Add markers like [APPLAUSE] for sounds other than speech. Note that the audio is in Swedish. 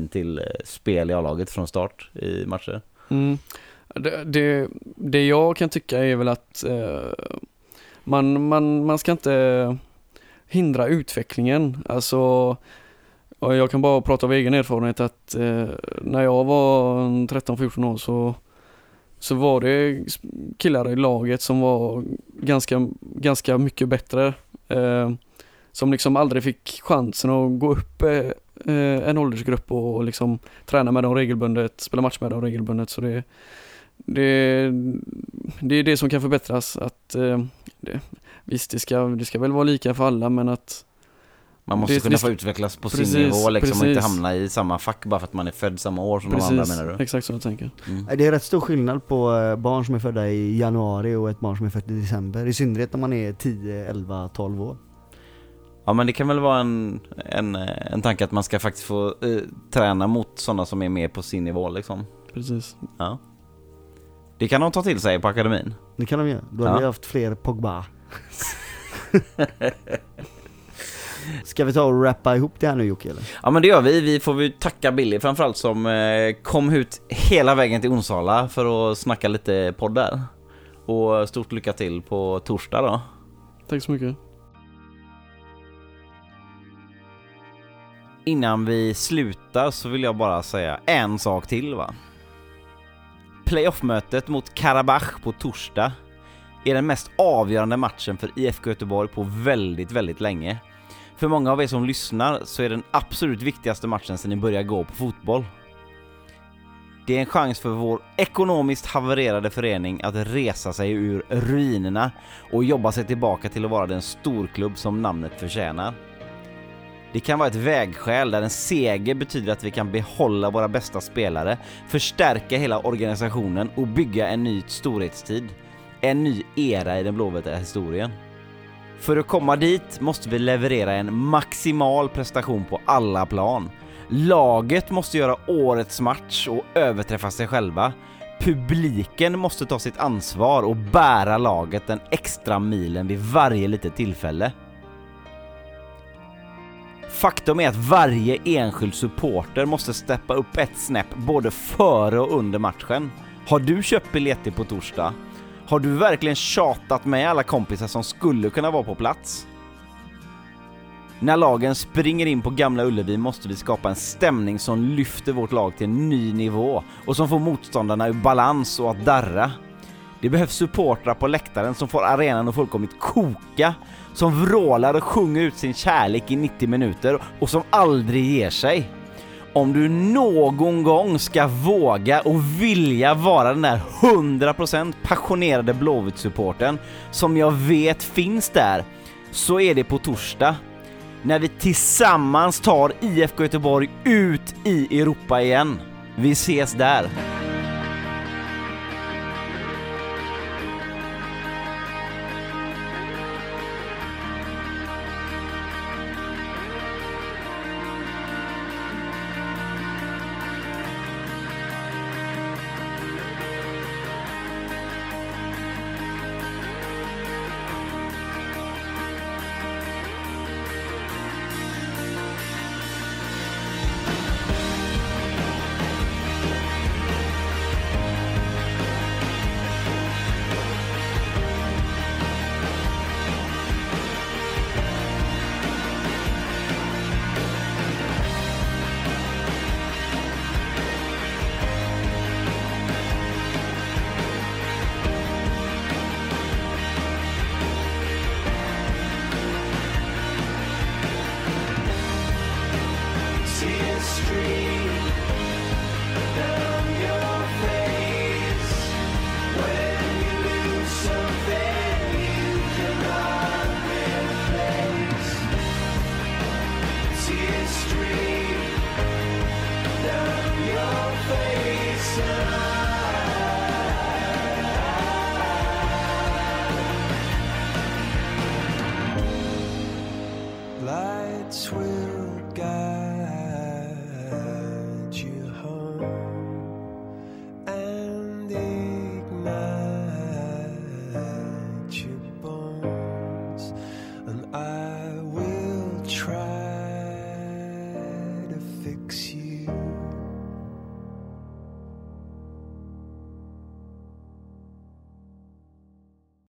akademin till eh, spel i A-laget från start i matcher? Mm. Det, det, det jag kan tycka är väl att eh, man, man, man ska inte hindra utvecklingen. Alltså, jag kan bara prata av egen erfarenhet att eh, när jag var 13-14 år så, så var det killar i laget som var ganska, ganska mycket bättre. Eh, som liksom aldrig fick chansen att gå upp eh, en åldersgrupp och, liksom träna med dem regelbundet, spela match med dem regelbundet. Så det, det, det är det som kan förbättras. Att, eh, det, visst, det ska, det ska väl vara lika för alla men att man måste det, kunna det, få utvecklas på precis, sin nivå liksom precis. och inte hamna i samma fack bara för att man är född samma år som precis, de andra menar du? exakt så jag tänker. Mm. Det är rätt stor skillnad på eh, barn som är födda i januari och ett barn som är fött i december. I synnerhet när man är 10, 11, 12 år. Ja men det kan väl vara en, en, en tanke att man ska faktiskt få eh, träna mot sådana som är med på sin nivå liksom. Precis. Ja. Det kan de ta till sig på akademin. Det kan de göra. Då Ja. har vi haft fler Pogba. [LAUGHS] Ska vi ta och rappa ihop det här nu Jocke eller? Ja men det gör vi. Vi får vi tacka Billy framförallt som eh, kom ut hela vägen till Onsala för att snacka lite podd där. Och stort lycka till på torsdag då. Tack så mycket. Innan vi slutar så vill jag bara säga en sak till va. Playoff-mötet mot Karabach på torsdag är den mest avgörande matchen för IFK Göteborg på väldigt, väldigt länge. För många av er som lyssnar så är den absolut viktigaste matchen sedan ni började gå på fotboll. Det är en chans för vår ekonomiskt havererade förening att resa sig ur ruinerna och jobba sig tillbaka till att vara den storklubb som namnet förtjänar. Det kan vara ett vägskäl där en seger betyder att vi kan behålla våra bästa spelare, förstärka hela organisationen och bygga en ny storhetstid. En ny era i den blåvita historien. För att komma dit måste vi leverera en maximal prestation på alla plan. Laget måste göra årets match och överträffa sig själva. Publiken måste ta sitt ansvar och bära laget den extra milen vid varje litet tillfälle. Faktum är att varje enskild supporter måste steppa upp ett snäpp både före och under matchen. Har du köpt biljetter på torsdag? Har du verkligen tjatat med alla kompisar som skulle kunna vara på plats? När lagen springer in på Gamla Ullevi måste vi skapa en stämning som lyfter vårt lag till en ny nivå och som får motståndarna ur balans och att darra. Det behövs supportrar på läktaren som får arenan att fullkomligt koka, som vrålar och sjunger ut sin kärlek i 90 minuter och som aldrig ger sig. Om du någon gång ska våga och vilja vara den där 100% passionerade Blåvitt-supporten som jag vet finns där, så är det på torsdag. När vi tillsammans tar IFK Göteborg ut i Europa igen. Vi ses där! swear